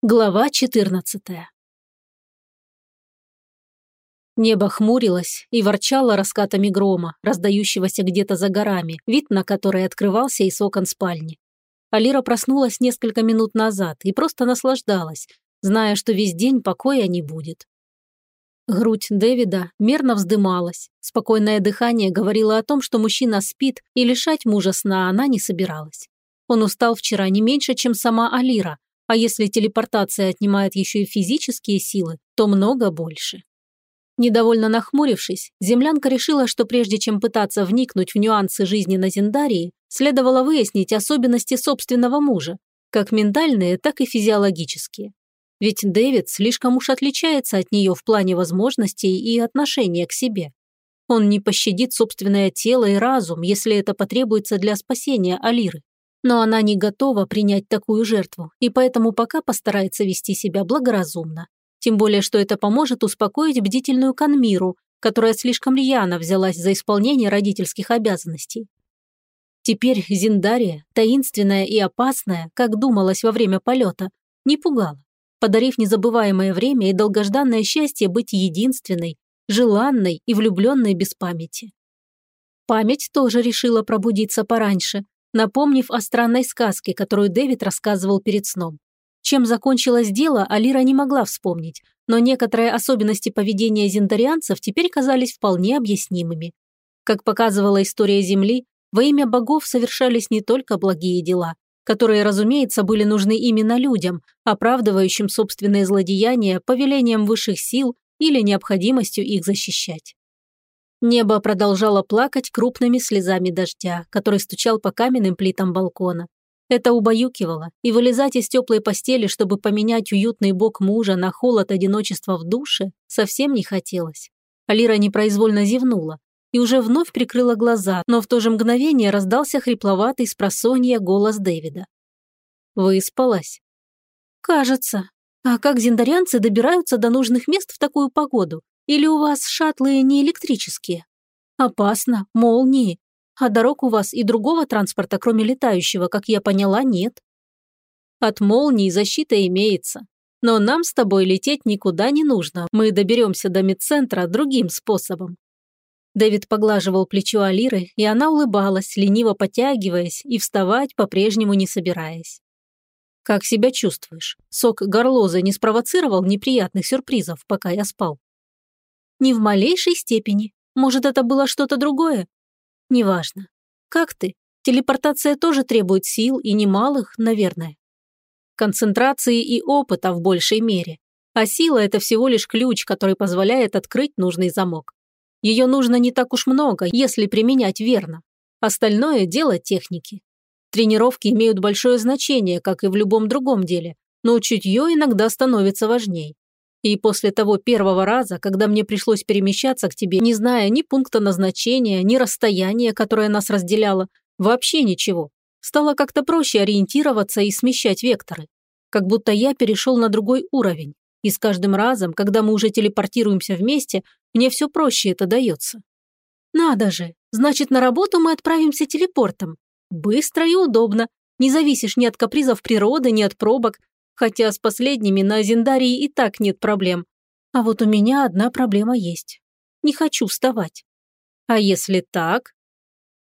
Глава 14 Небо хмурилось и ворчало раскатами грома, раздающегося где-то за горами, вид на который открывался из окон спальни. Алира проснулась несколько минут назад и просто наслаждалась, зная, что весь день покоя не будет. Грудь Дэвида мерно вздымалась, спокойное дыхание говорило о том, что мужчина спит, и лишать мужа сна она не собиралась. Он устал вчера не меньше, чем сама Алира, а если телепортация отнимает еще и физические силы, то много больше. Недовольно нахмурившись, землянка решила, что прежде чем пытаться вникнуть в нюансы жизни на Зендарии, следовало выяснить особенности собственного мужа, как ментальные, так и физиологические. Ведь Дэвид слишком уж отличается от нее в плане возможностей и отношения к себе. Он не пощадит собственное тело и разум, если это потребуется для спасения Алиры. Но она не готова принять такую жертву, и поэтому пока постарается вести себя благоразумно. Тем более, что это поможет успокоить бдительную Канмиру, которая слишком рьяно взялась за исполнение родительских обязанностей. Теперь Зиндария, таинственная и опасная, как думалось во время полета, не пугала, подарив незабываемое время и долгожданное счастье быть единственной, желанной и влюбленной без памяти. Память тоже решила пробудиться пораньше, напомнив о странной сказке, которую Дэвид рассказывал перед сном. Чем закончилось дело, Алира не могла вспомнить, но некоторые особенности поведения зиндарианцев теперь казались вполне объяснимыми. Как показывала история Земли, во имя богов совершались не только благие дела, которые, разумеется, были нужны именно людям, оправдывающим собственные злодеяния повелением высших сил или необходимостью их защищать. Небо продолжало плакать крупными слезами дождя, который стучал по каменным плитам балкона. Это убаюкивало, и вылезать из теплой постели, чтобы поменять уютный бок мужа на холод одиночества в душе, совсем не хотелось. Алира непроизвольно зевнула и уже вновь прикрыла глаза, но в то же мгновение раздался хрипловатый с голос Дэвида. «Выспалась?» «Кажется. А как зиндарянцы добираются до нужных мест в такую погоду? Или у вас шаттлы не электрические? Опасно, молнии. А дорог у вас и другого транспорта, кроме летающего, как я поняла, нет. От молний защита имеется. Но нам с тобой лететь никуда не нужно. Мы доберемся до медцентра другим способом. Дэвид поглаживал плечо Алиры, и она улыбалась, лениво потягиваясь и вставать по-прежнему не собираясь. «Как себя чувствуешь? Сок горлоза не спровоцировал неприятных сюрпризов, пока я спал?» Ни в малейшей степени. Может, это было что-то другое? Неважно. Как ты? Телепортация тоже требует сил и немалых, наверное. Концентрации и опыта в большей мере. А сила – это всего лишь ключ, который позволяет открыть нужный замок. Ее нужно не так уж много, если применять верно. Остальное – дело техники. Тренировки имеют большое значение, как и в любом другом деле, но чутье иногда становится важней. И после того первого раза, когда мне пришлось перемещаться к тебе, не зная ни пункта назначения, ни расстояния, которое нас разделяло, вообще ничего, стало как-то проще ориентироваться и смещать векторы. Как будто я перешел на другой уровень. И с каждым разом, когда мы уже телепортируемся вместе, мне все проще это дается. Надо же, значит, на работу мы отправимся телепортом. Быстро и удобно. Не зависишь ни от капризов природы, ни от пробок, хотя с последними на Зендарии и так нет проблем. А вот у меня одна проблема есть. Не хочу вставать. А если так?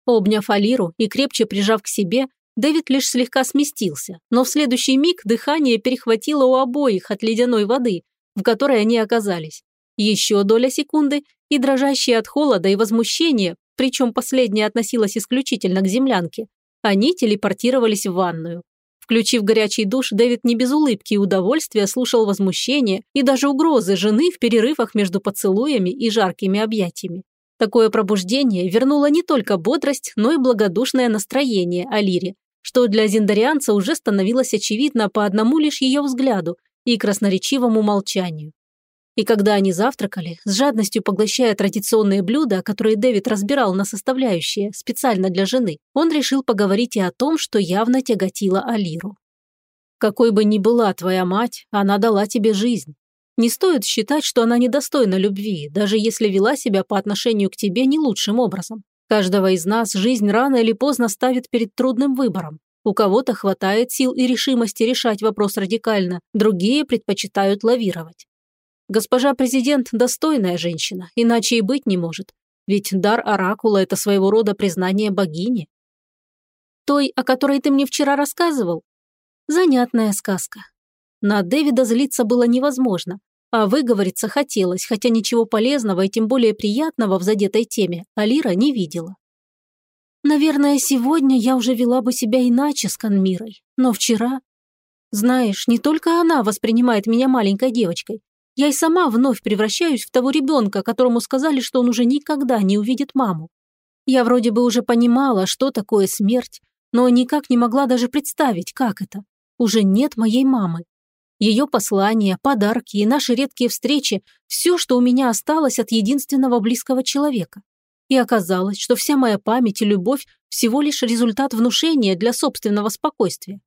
Обняв Алиру и крепче прижав к себе, Дэвид лишь слегка сместился, но в следующий миг дыхание перехватило у обоих от ледяной воды, в которой они оказались. Еще доля секунды, и дрожащие от холода и возмущения, причем последнее относилось исключительно к землянке, они телепортировались в ванную. Включив горячий душ, Дэвид не без улыбки и удовольствия слушал возмущение и даже угрозы жены в перерывах между поцелуями и жаркими объятиями. Такое пробуждение вернуло не только бодрость, но и благодушное настроение Алире, что для зиндарианца уже становилось очевидно по одному лишь ее взгляду и красноречивому молчанию. И когда они завтракали, с жадностью поглощая традиционные блюда, которые Дэвид разбирал на составляющие специально для жены, он решил поговорить и о том, что явно тяготило Алиру. «Какой бы ни была твоя мать, она дала тебе жизнь. Не стоит считать, что она недостойна любви, даже если вела себя по отношению к тебе не лучшим образом. Каждого из нас жизнь рано или поздно ставит перед трудным выбором. У кого-то хватает сил и решимости решать вопрос радикально, другие предпочитают лавировать. Госпожа президент – достойная женщина, иначе и быть не может. Ведь дар Оракула – это своего рода признание богини. Той, о которой ты мне вчера рассказывал? Занятная сказка. На Дэвида злиться было невозможно, а выговориться хотелось, хотя ничего полезного и тем более приятного в задетой теме Алира не видела. Наверное, сегодня я уже вела бы себя иначе с Канмирой, но вчера... Знаешь, не только она воспринимает меня маленькой девочкой. Я и сама вновь превращаюсь в того ребенка, которому сказали, что он уже никогда не увидит маму. Я вроде бы уже понимала, что такое смерть, но никак не могла даже представить, как это. Уже нет моей мамы. Ее послания, подарки и наши редкие встречи – все, что у меня осталось от единственного близкого человека. И оказалось, что вся моя память и любовь всего лишь результат внушения для собственного спокойствия.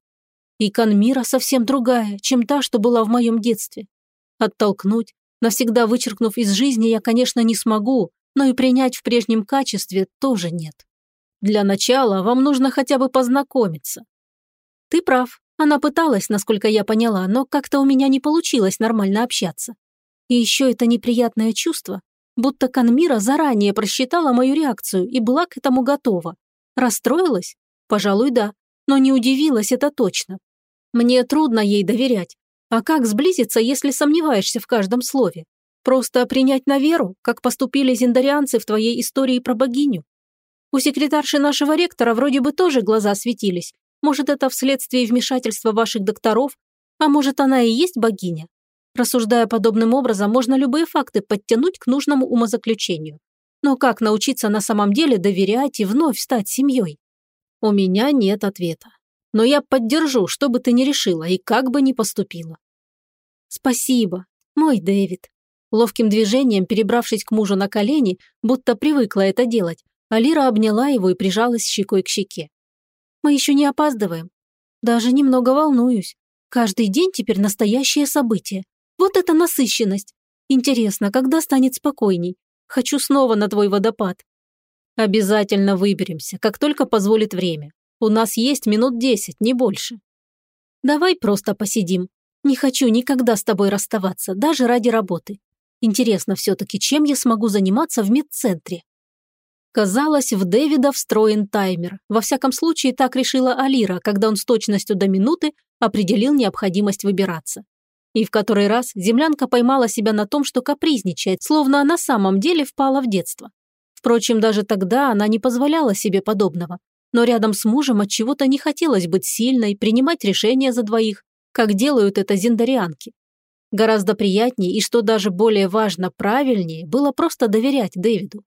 И Канмира совсем другая, чем та, что была в моем детстве. Оттолкнуть, навсегда вычеркнув из жизни, я, конечно, не смогу, но и принять в прежнем качестве тоже нет. Для начала вам нужно хотя бы познакомиться. Ты прав, она пыталась, насколько я поняла, но как-то у меня не получилось нормально общаться. И еще это неприятное чувство, Будто Канмира заранее просчитала мою реакцию и была к этому готова. Расстроилась? Пожалуй, да. Но не удивилась это точно. Мне трудно ей доверять. А как сблизиться, если сомневаешься в каждом слове? Просто принять на веру, как поступили зендарианцы в твоей истории про богиню? У секретарши нашего ректора вроде бы тоже глаза светились. Может, это вследствие вмешательства ваших докторов? А может, она и есть богиня? Рассуждая подобным образом, можно любые факты подтянуть к нужному умозаключению. Но как научиться на самом деле доверять и вновь стать семьей? У меня нет ответа. Но я поддержу, что бы ты ни решила и как бы ни поступила. Спасибо, мой Дэвид. Ловким движением, перебравшись к мужу на колени, будто привыкла это делать, Алира обняла его и прижалась щекой к щеке. Мы еще не опаздываем. Даже немного волнуюсь. Каждый день теперь настоящее событие. Вот это насыщенность! Интересно, когда станет спокойней? Хочу снова на твой водопад. Обязательно выберемся, как только позволит время. У нас есть минут десять, не больше. Давай просто посидим. Не хочу никогда с тобой расставаться, даже ради работы. Интересно все-таки, чем я смогу заниматься в медцентре? Казалось, в Дэвида встроен таймер. Во всяком случае, так решила Алира, когда он с точностью до минуты определил необходимость выбираться. И в который раз землянка поймала себя на том, что капризничает, словно на самом деле впала в детство. Впрочем, даже тогда она не позволяла себе подобного. Но рядом с мужем от чего то не хотелось быть сильной, принимать решения за двоих, как делают это зиндарианки. Гораздо приятнее и, что даже более важно, правильнее, было просто доверять Дэвиду.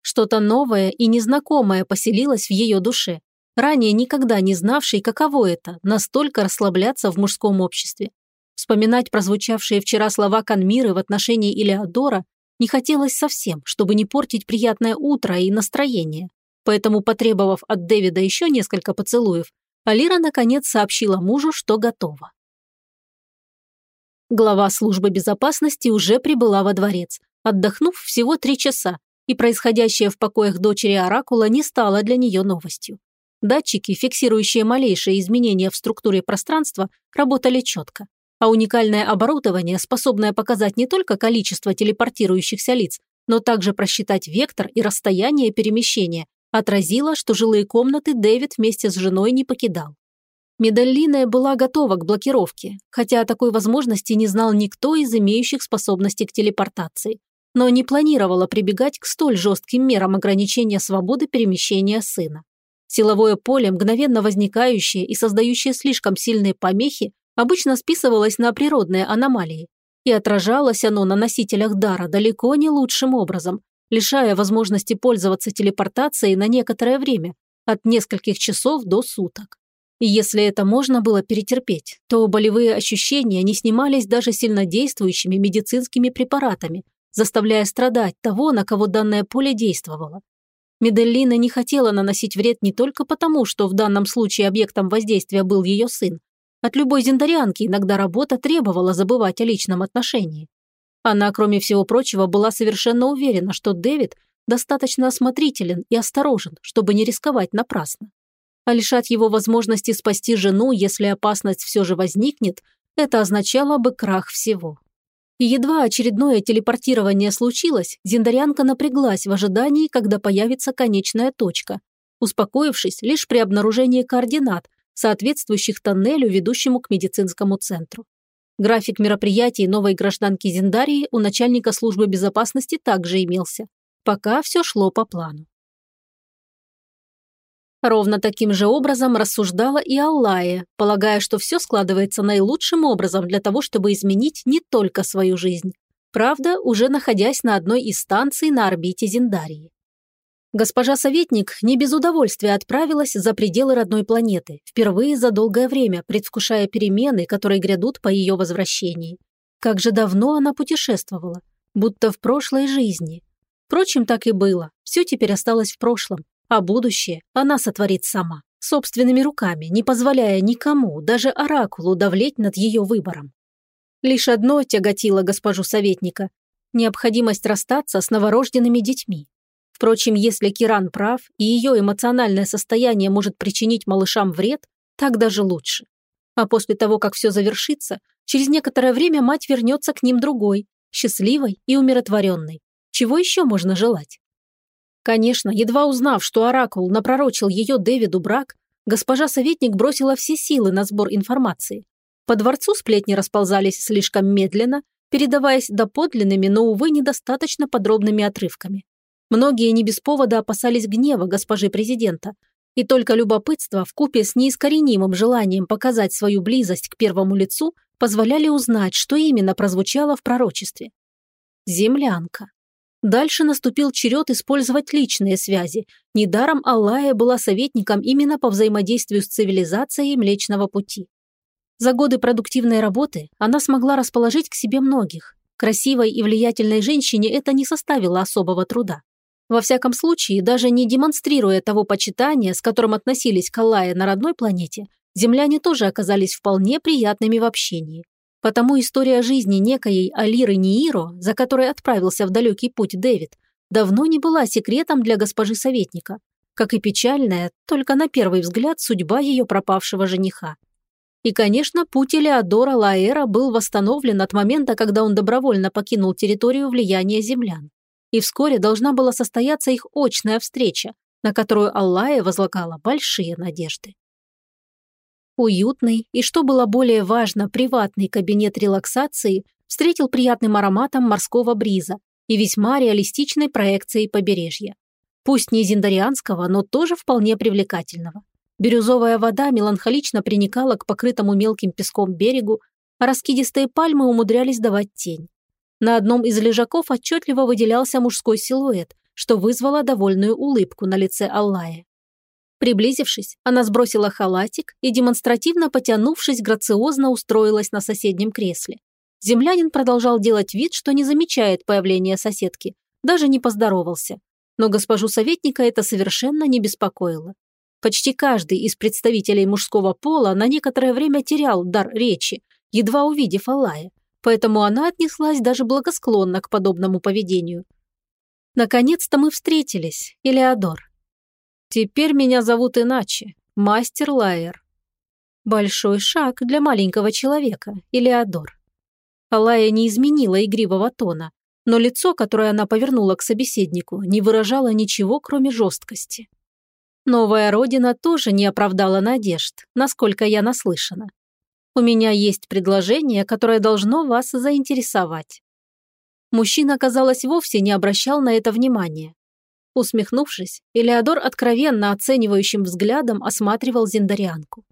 Что-то новое и незнакомое поселилось в ее душе, ранее никогда не знавшей, каково это – настолько расслабляться в мужском обществе. Вспоминать прозвучавшие вчера слова Канмиры в отношении Илеодора не хотелось совсем, чтобы не портить приятное утро и настроение. Поэтому, потребовав от Дэвида еще несколько поцелуев, Алира наконец сообщила мужу, что готова. Глава службы безопасности уже прибыла во дворец, отдохнув всего три часа, и происходящее в покоях дочери Оракула не стало для нее новостью. Датчики, фиксирующие малейшие изменения в структуре пространства, работали четко а уникальное оборудование, способное показать не только количество телепортирующихся лиц, но также просчитать вектор и расстояние перемещения, отразило, что жилые комнаты Дэвид вместе с женой не покидал. Медаллиная была готова к блокировке, хотя о такой возможности не знал никто из имеющих способности к телепортации, но не планировала прибегать к столь жестким мерам ограничения свободы перемещения сына. Силовое поле, мгновенно возникающее и создающее слишком сильные помехи, обычно списывалось на природные аномалии, и отражалось оно на носителях дара далеко не лучшим образом, лишая возможности пользоваться телепортацией на некоторое время, от нескольких часов до суток. И если это можно было перетерпеть, то болевые ощущения не снимались даже сильнодействующими медицинскими препаратами, заставляя страдать того, на кого данное поле действовало. Меделлина не хотела наносить вред не только потому, что в данном случае объектом воздействия был ее сын, от любой зендарианки иногда работа требовала забывать о личном отношении. Она, кроме всего прочего, была совершенно уверена, что Дэвид достаточно осмотрителен и осторожен, чтобы не рисковать напрасно. А лишать его возможности спасти жену, если опасность все же возникнет, это означало бы крах всего. И едва очередное телепортирование случилось, Зиндарянка напряглась в ожидании, когда появится конечная точка, успокоившись лишь при обнаружении координат, соответствующих тоннелю, ведущему к медицинскому центру. График мероприятий новой гражданки Зиндарии у начальника службы безопасности также имелся. Пока все шло по плану. Ровно таким же образом рассуждала и Аллая, полагая, что все складывается наилучшим образом для того, чтобы изменить не только свою жизнь. Правда, уже находясь на одной из станций на орбите Зиндарии. Госпожа советник не без удовольствия отправилась за пределы родной планеты, впервые за долгое время предвкушая перемены, которые грядут по ее возвращении. Как же давно она путешествовала, будто в прошлой жизни. Впрочем, так и было, все теперь осталось в прошлом, а будущее она сотворит сама, собственными руками, не позволяя никому, даже оракулу, давлеть над ее выбором. Лишь одно тяготило госпожу советника – необходимость расстаться с новорожденными детьми. Впрочем, если Киран прав, и ее эмоциональное состояние может причинить малышам вред, так даже лучше. А после того, как все завершится, через некоторое время мать вернется к ним другой, счастливой и умиротворенной. Чего еще можно желать? Конечно, едва узнав, что Оракул напророчил ее Дэвиду брак, госпожа советник бросила все силы на сбор информации. По дворцу сплетни расползались слишком медленно, передаваясь доподлинными, но, увы, недостаточно подробными отрывками. Многие не без повода опасались гнева госпожи президента, и только любопытство вкупе с неискоренимым желанием показать свою близость к первому лицу позволяли узнать, что именно прозвучало в пророчестве. Землянка. Дальше наступил черед использовать личные связи. Недаром Аллая была советником именно по взаимодействию с цивилизацией Млечного Пути. За годы продуктивной работы она смогла расположить к себе многих. Красивой и влиятельной женщине это не составило особого труда. Во всяком случае, даже не демонстрируя того почитания, с которым относились к Аллае на родной планете, земляне тоже оказались вполне приятными в общении. Потому история жизни некоей Алиры Нииро, за которой отправился в далекий путь Дэвид, давно не была секретом для госпожи советника, как и печальная, только на первый взгляд, судьба ее пропавшего жениха. И, конечно, путь Элеодора Лаэра был восстановлен от момента, когда он добровольно покинул территорию влияния землян. И вскоре должна была состояться их очная встреча, на которую Аллая возлагала большие надежды. Уютный и, что было более важно, приватный кабинет релаксации встретил приятным ароматом морского бриза и весьма реалистичной проекцией побережья. Пусть не зиндарианского, но тоже вполне привлекательного. Бирюзовая вода меланхолично приникала к покрытому мелким песком берегу, а раскидистые пальмы умудрялись давать тень. На одном из лежаков отчетливо выделялся мужской силуэт, что вызвало довольную улыбку на лице Аллая. Приблизившись, она сбросила халатик и, демонстративно потянувшись, грациозно устроилась на соседнем кресле. Землянин продолжал делать вид, что не замечает появления соседки, даже не поздоровался. Но госпожу советника это совершенно не беспокоило. Почти каждый из представителей мужского пола на некоторое время терял дар речи, едва увидев Алая, поэтому она отнеслась даже благосклонно к подобному поведению. Наконец-то мы встретились, Элеодор. Теперь меня зовут иначе. Мастер Лайер. Большой шаг для маленького человека, Илеодор. Алая не изменила игривого тона, но лицо, которое она повернула к собеседнику, не выражало ничего, кроме жесткости. Новая родина тоже не оправдала надежд, насколько я наслышана. У меня есть предложение, которое должно вас заинтересовать. Мужчина, казалось, вовсе не обращал на это внимания. Усмехнувшись, Элеодор откровенно оценивающим взглядом осматривал Зиндарианку.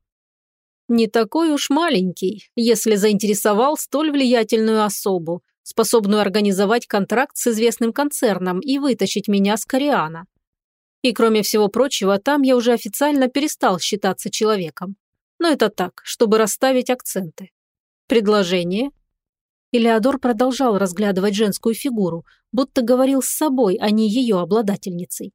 «Не такой уж маленький, если заинтересовал столь влиятельную особу, способную организовать контракт с известным концерном и вытащить меня с Кориана. И кроме всего прочего, там я уже официально перестал считаться человеком. Но это так, чтобы расставить акценты. Предложение Элеодор продолжал разглядывать женскую фигуру, будто говорил с собой, а не ее обладательницей.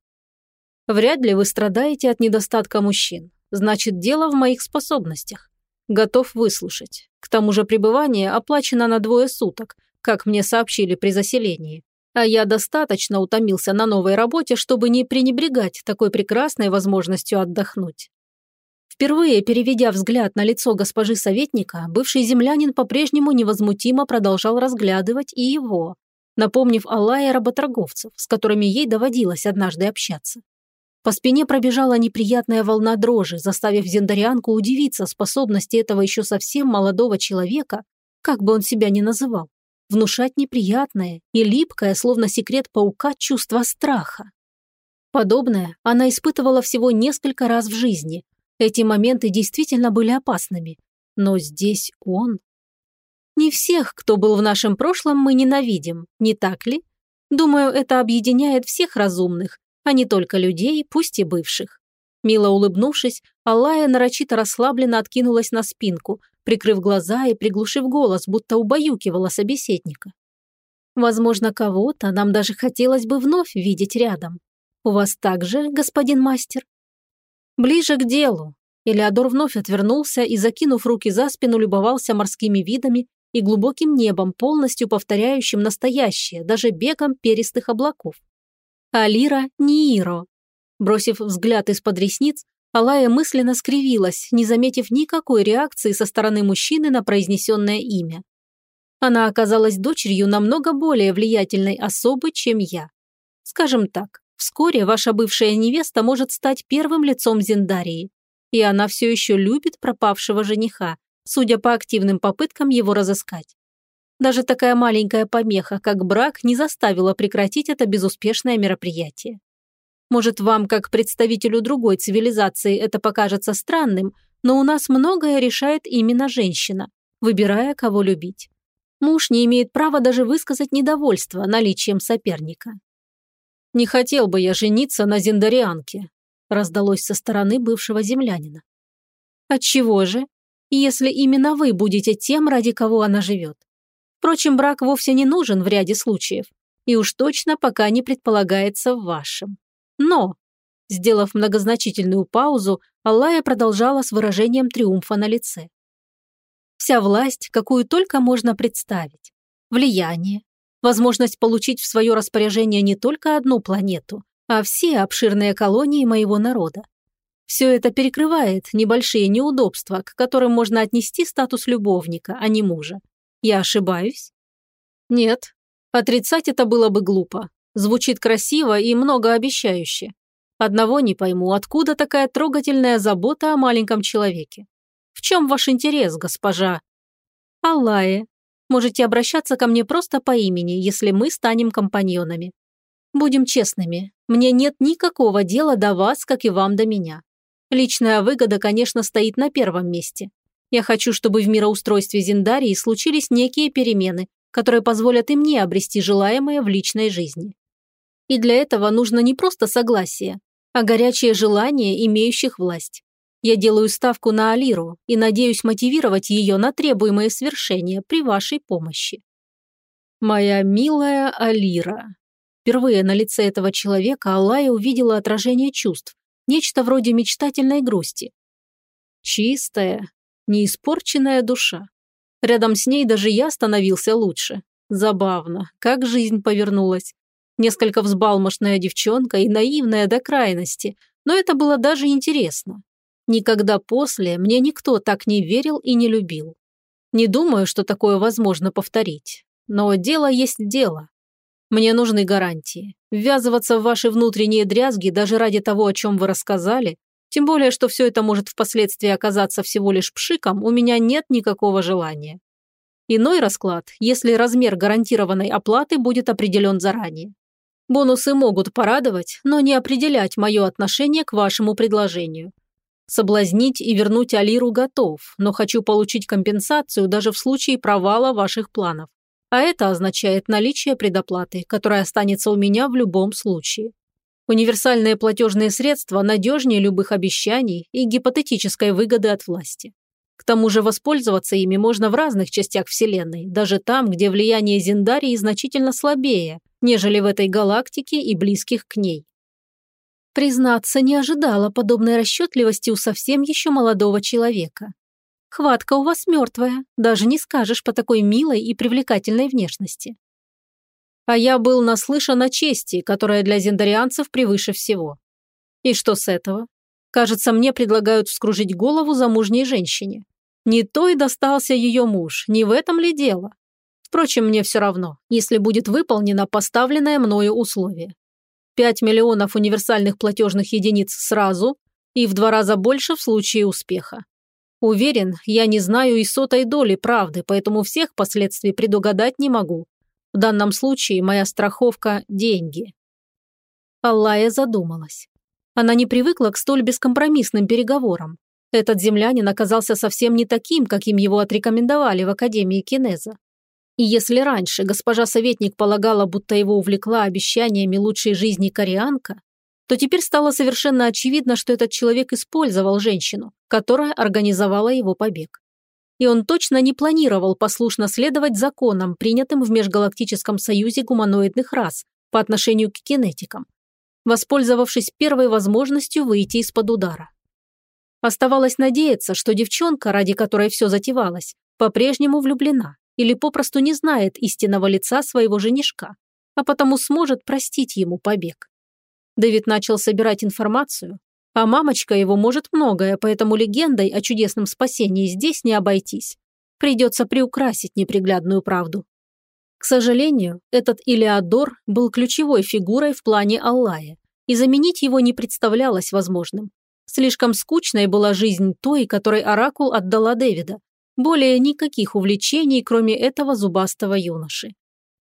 «Вряд ли вы страдаете от недостатка мужчин. Значит, дело в моих способностях. Готов выслушать. К тому же пребывание оплачено на двое суток, как мне сообщили при заселении. А я достаточно утомился на новой работе, чтобы не пренебрегать такой прекрасной возможностью отдохнуть. Впервые переведя взгляд на лицо госпожи советника, бывший землянин по-прежнему невозмутимо продолжал разглядывать и его, напомнив Аллая работорговцев, с которыми ей доводилось однажды общаться. По спине пробежала неприятная волна дрожи, заставив Зендарианку удивиться способности этого еще совсем молодого человека, как бы он себя ни называл, внушать неприятное и липкое, словно секрет паука, чувство страха. Подобное она испытывала всего несколько раз в жизни. Эти моменты действительно были опасными. Но здесь он... Не всех, кто был в нашем прошлом, мы ненавидим, не так ли? Думаю, это объединяет всех разумных, а не только людей, пусть и бывших. Мило улыбнувшись, Аллая нарочито расслабленно откинулась на спинку, прикрыв глаза и приглушив голос, будто убаюкивала собеседника. Возможно, кого-то нам даже хотелось бы вновь видеть рядом. У вас также, господин мастер? Ближе к делу. Элеодор вновь отвернулся и, закинув руки за спину, любовался морскими видами и глубоким небом, полностью повторяющим настоящее, даже бегом перистых облаков. Алира Нииро. Бросив взгляд из-под ресниц, Алая мысленно скривилась, не заметив никакой реакции со стороны мужчины на произнесенное имя. Она оказалась дочерью намного более влиятельной особы, чем я. Скажем так, вскоре ваша бывшая невеста может стать первым лицом Зендарии. И она все еще любит пропавшего жениха, судя по активным попыткам его разыскать. Даже такая маленькая помеха, как брак, не заставила прекратить это безуспешное мероприятие. Может, вам, как представителю другой цивилизации, это покажется странным, но у нас многое решает именно женщина, выбирая, кого любить. Муж не имеет права даже высказать недовольство наличием соперника. «Не хотел бы я жениться на зендарианке», раздалось со стороны бывшего землянина. «Отчего же? Если именно вы будете тем, ради кого она живет. Впрочем, брак вовсе не нужен в ряде случаев, и уж точно пока не предполагается в вашем. Но, сделав многозначительную паузу, Аллая продолжала с выражением триумфа на лице. Вся власть, какую только можно представить. Влияние, возможность получить в свое распоряжение не только одну планету, а все обширные колонии моего народа. Все это перекрывает небольшие неудобства, к которым можно отнести статус любовника, а не мужа. Я ошибаюсь? Нет. Отрицать это было бы глупо. Звучит красиво и многообещающе. Одного не пойму, откуда такая трогательная забота о маленьком человеке. В чем ваш интерес, госпожа? Аллае. Можете обращаться ко мне просто по имени, если мы станем компаньонами. Будем честными, мне нет никакого дела до вас, как и вам до меня. Личная выгода, конечно, стоит на первом месте. Я хочу, чтобы в мироустройстве Зиндарии случились некие перемены, которые позволят и мне обрести желаемое в личной жизни. И для этого нужно не просто согласие, а горячее желание имеющих власть. Я делаю ставку на Алиру и надеюсь мотивировать ее на требуемое свершение при вашей помощи. Моя милая Алира. Впервые на лице этого человека Аллая увидела отражение чувств, нечто вроде мечтательной грусти. Чистая, неиспорченная душа. Рядом с ней даже я становился лучше. Забавно, как жизнь повернулась. Несколько взбалмошная девчонка и наивная до крайности, но это было даже интересно. Никогда после мне никто так не верил и не любил. Не думаю, что такое возможно повторить. Но дело есть дело. Мне нужны гарантии. Ввязываться в ваши внутренние дрязги даже ради того, о чем вы рассказали, тем более, что все это может впоследствии оказаться всего лишь пшиком, у меня нет никакого желания. Иной расклад, если размер гарантированной оплаты будет определен заранее. Бонусы могут порадовать, но не определять мое отношение к вашему предложению. Соблазнить и вернуть Алиру готов, но хочу получить компенсацию даже в случае провала ваших планов. А это означает наличие предоплаты, которая останется у меня в любом случае. Универсальные платежные средства надежнее любых обещаний и гипотетической выгоды от власти. К тому же воспользоваться ими можно в разных частях Вселенной, даже там, где влияние Зиндарии значительно слабее, нежели в этой галактике и близких к ней. Признаться, не ожидала подобной расчетливости у совсем еще молодого человека. Хватка у вас мертвая, даже не скажешь по такой милой и привлекательной внешности. А я был наслышан о чести, которая для зендарианцев превыше всего. И что с этого? Кажется, мне предлагают вскружить голову замужней женщине. Не то и достался ее муж, не в этом ли дело? Впрочем, мне все равно, если будет выполнено поставленное мною условие. 5 миллионов универсальных платежных единиц сразу и в два раза больше в случае успеха. Уверен, я не знаю и сотой доли правды, поэтому всех последствий предугадать не могу. В данном случае моя страховка – деньги. Аллая задумалась. Она не привыкла к столь бескомпромиссным переговорам. Этот землянин оказался совсем не таким, каким его отрекомендовали в Академии Кинеза. И если раньше госпожа советник полагала, будто его увлекла обещаниями лучшей жизни кореанка, то теперь стало совершенно очевидно, что этот человек использовал женщину, которая организовала его побег. И он точно не планировал послушно следовать законам, принятым в Межгалактическом союзе гуманоидных рас по отношению к кинетикам, воспользовавшись первой возможностью выйти из-под удара. Оставалось надеяться, что девчонка, ради которой все затевалось, по-прежнему влюблена или попросту не знает истинного лица своего женишка, а потому сможет простить ему побег. Дэвид начал собирать информацию, а мамочка его может многое, поэтому легендой о чудесном спасении здесь не обойтись. Придется приукрасить неприглядную правду. К сожалению, этот Илеодор был ключевой фигурой в плане Аллая, и заменить его не представлялось возможным. Слишком скучной была жизнь той, которой Оракул отдала Дэвида, более никаких увлечений, кроме этого зубастого юноши.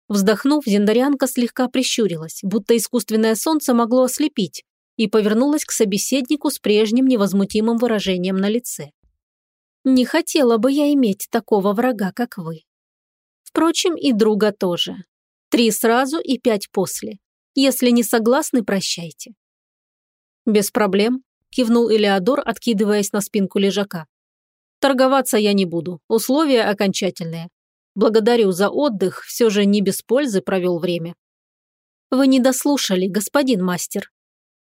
Вздохнув, Зиндарянка слегка прищурилась, будто искусственное солнце могло ослепить, и повернулась к собеседнику с прежним невозмутимым выражением на лице. «Не хотела бы я иметь такого врага, как вы. Впрочем, и друга тоже. Три сразу и пять после. Если не согласны, прощайте». «Без проблем», – кивнул Элеодор, откидываясь на спинку лежака. Торговаться я не буду, условия окончательные. Благодарю за отдых, все же не без пользы провел время. Вы не дослушали, господин мастер.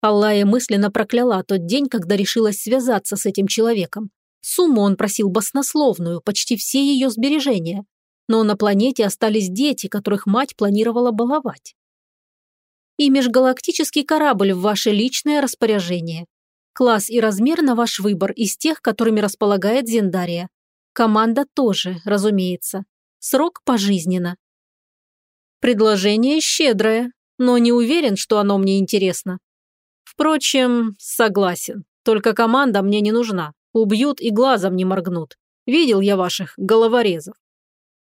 Аллая мысленно прокляла тот день, когда решилась связаться с этим человеком. Сумму он просил баснословную, почти все ее сбережения. Но на планете остались дети, которых мать планировала баловать. И межгалактический корабль в ваше личное распоряжение. Класс и размер на ваш выбор из тех, которыми располагает Зендария. Команда тоже, разумеется. Срок пожизненно. Предложение щедрое, но не уверен, что оно мне интересно. Впрочем, согласен. Только команда мне не нужна. Убьют и глазом не моргнут. Видел я ваших головорезов.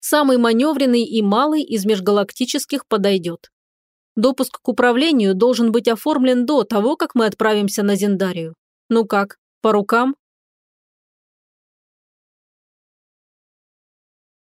Самый маневренный и малый из межгалактических подойдет. Допуск к управлению должен быть оформлен до того, как мы отправимся на Зендарию. Ну как, по рукам?